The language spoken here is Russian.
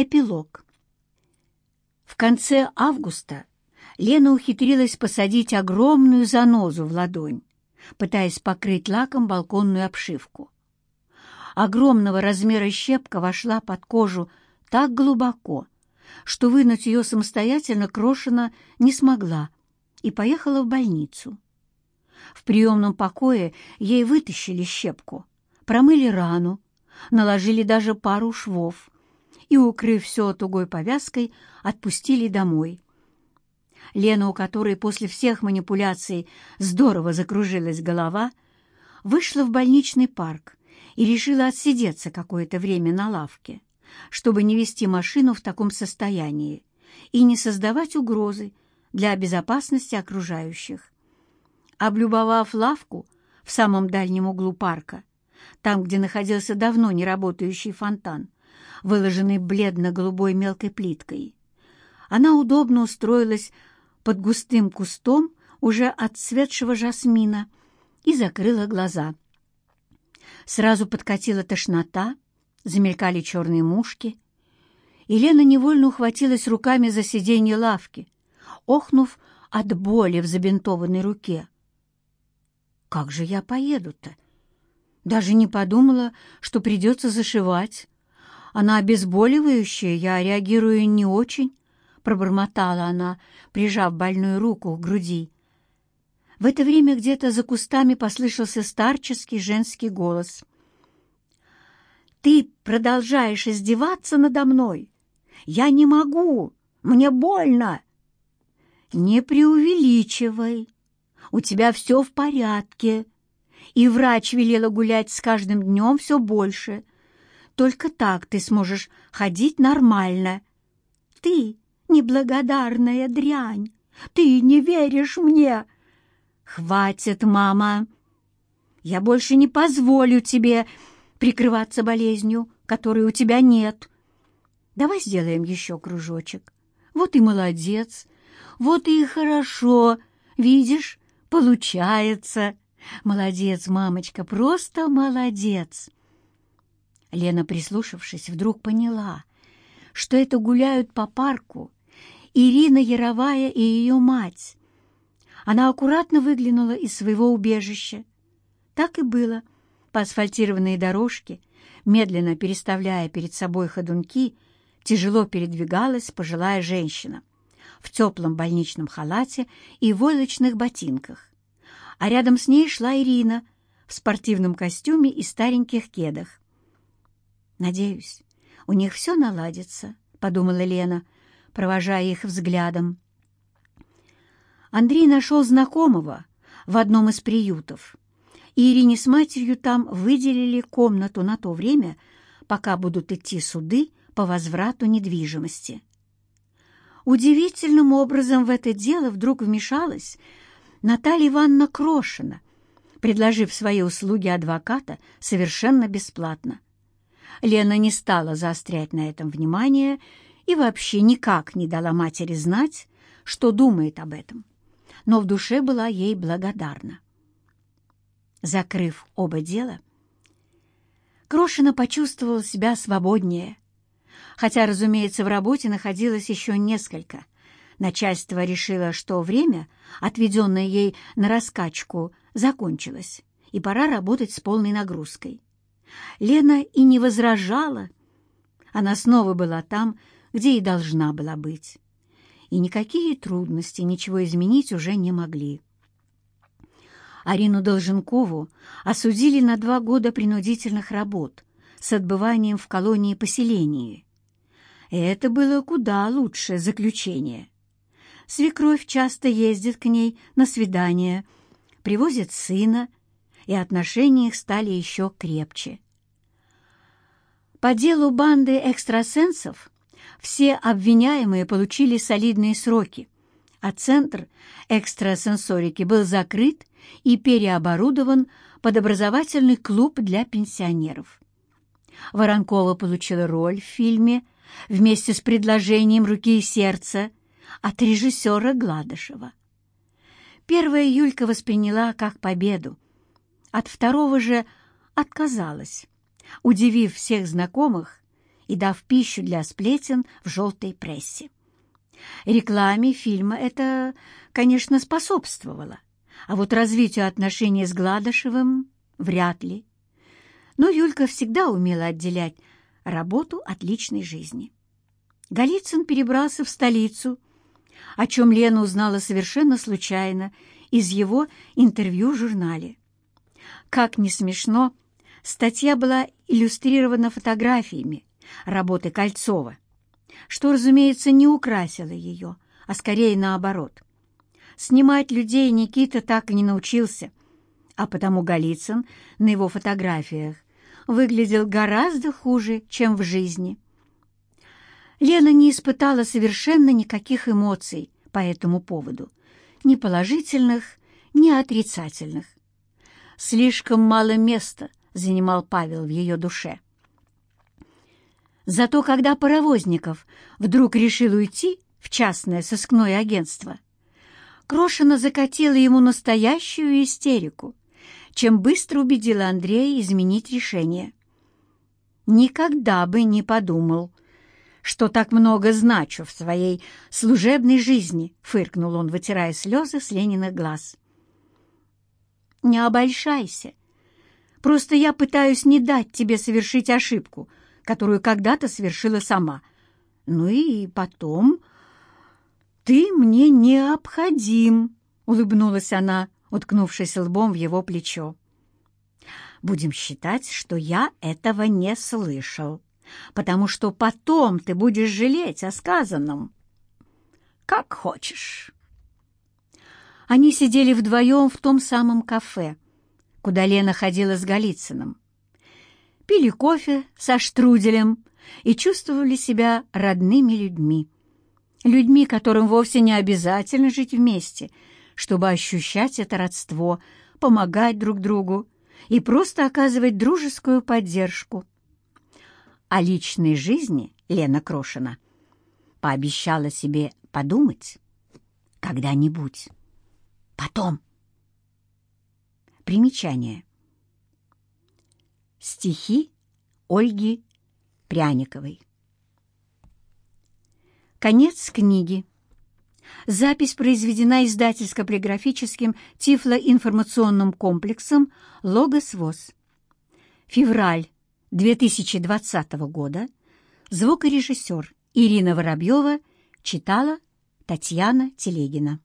Эпилог. В конце августа Лена ухитрилась посадить огромную занозу в ладонь, пытаясь покрыть лаком балконную обшивку. Огромного размера щепка вошла под кожу так глубоко, что вынуть ее самостоятельно крошена не смогла и поехала в больницу. В приемном покое ей вытащили щепку, промыли рану, наложили даже пару швов — и, укрыв все тугой повязкой, отпустили домой. Лена, у которой после всех манипуляций здорово закружилась голова, вышла в больничный парк и решила отсидеться какое-то время на лавке, чтобы не вести машину в таком состоянии и не создавать угрозы для безопасности окружающих. Облюбовав лавку в самом дальнем углу парка, там, где находился давно не работающий фонтан, выложенный бледно-голубой мелкой плиткой. Она удобно устроилась под густым кустом уже отцветшего жасмина и закрыла глаза. Сразу подкатила тошнота, замелькали черные мушки. Елена невольно ухватилась руками за сиденье лавки, охнув от боли в забинтованной руке. «Как же я поеду-то? Даже не подумала, что придется зашивать». Она обезболивающая, я реагирую не очень, пробормотала она, прижав больную руку к груди. В это время где-то за кустами послышался старческий женский голос. «Ты продолжаешь издеваться надо мной? Я не могу! Мне больно!» «Не преувеличивай! У тебя все в порядке!» И врач велела гулять с каждым днем все больше. Только так ты сможешь ходить нормально. Ты неблагодарная дрянь! Ты не веришь мне!» «Хватит, мама! Я больше не позволю тебе прикрываться болезнью, которой у тебя нет. Давай сделаем еще кружочек. Вот и молодец, вот и хорошо. Видишь, получается. Молодец, мамочка, просто молодец!» Лена, прислушавшись, вдруг поняла, что это гуляют по парку Ирина Яровая и ее мать. Она аккуратно выглянула из своего убежища. Так и было. По асфальтированной дорожке, медленно переставляя перед собой ходунки, тяжело передвигалась пожилая женщина в теплом больничном халате и войлочных ботинках. А рядом с ней шла Ирина в спортивном костюме и стареньких кедах. «Надеюсь, у них все наладится», — подумала Лена, провожая их взглядом. Андрей нашел знакомого в одном из приютов, и Ирине с матерью там выделили комнату на то время, пока будут идти суды по возврату недвижимости. Удивительным образом в это дело вдруг вмешалась Наталья Ивановна Крошина, предложив свои услуги адвоката совершенно бесплатно. Лена не стала заострять на этом внимание и вообще никак не дала матери знать, что думает об этом, но в душе была ей благодарна. Закрыв оба дела, Крошина почувствовала себя свободнее, хотя, разумеется, в работе находилось еще несколько. Начальство решило, что время, отведенное ей на раскачку, закончилось, и пора работать с полной нагрузкой. Лена и не возражала. Она снова была там, где и должна была быть. И никакие трудности ничего изменить уже не могли. Арину Долженкову осудили на два года принудительных работ с отбыванием в колонии-поселении. Это было куда лучшее заключение. Свекровь часто ездит к ней на свидание, привозит сына, и отношения их стали еще крепче. По делу банды экстрасенсов все обвиняемые получили солидные сроки, а Центр экстрасенсорики был закрыт и переоборудован под образовательный клуб для пенсионеров. Воронкова получила роль в фильме вместе с предложением «Руки и сердца» от режиссера Гладышева. Первая Юлька восприняла как победу, от второго же отказалась, удивив всех знакомых и дав пищу для сплетен в желтой прессе. Рекламе фильма это, конечно, способствовало, а вот развитию отношений с Гладышевым вряд ли. Но Юлька всегда умела отделять работу от личной жизни. Голицын перебрался в столицу, о чем Лена узнала совершенно случайно из его интервью в журнале. Как не смешно, статья была иллюстрирована фотографиями работы Кольцова, что, разумеется, не украсило ее, а скорее наоборот. Снимать людей Никита так и не научился, а потому Голицын на его фотографиях выглядел гораздо хуже, чем в жизни. Лена не испытала совершенно никаких эмоций по этому поводу, ни положительных, ни отрицательных слишком мало места занимал Павел в ее душе. Зато когда Паровозников вдруг решил уйти в частное сыскное агентство, Крошина закатила ему настоящую истерику, чем быстро убедила Андрея изменить решение. Никогда бы не подумал, что так много значу в своей служебной жизни, фыркнул он, вытирая слезы с Лениных глаз. Не обольщайся. Просто я пытаюсь не дать тебе совершить ошибку, которую когда-то совершила сама. Ну и потом... Ты мне необходим, — улыбнулась она, уткнувшись лбом в его плечо. Будем считать, что я этого не слышал, потому что потом ты будешь жалеть о сказанном. Как хочешь. Они сидели вдвоем в том самом кафе, куда Лена ходила с Голицыным. Пили кофе со штруделем и чувствовали себя родными людьми. Людьми, которым вовсе не обязательно жить вместе, чтобы ощущать это родство, помогать друг другу и просто оказывать дружескую поддержку. О личной жизни Лена Крошина пообещала себе подумать когда-нибудь потом. Примечание. Стихи Ольги Пряниковой. Конец книги. Запись произведена издательско-полиграфическим тифлоинформационным комплексом «Логос ВОЗ». Февраль 2020 года. Звукорежиссер Ирина Воробьева читала Татьяна Телегина.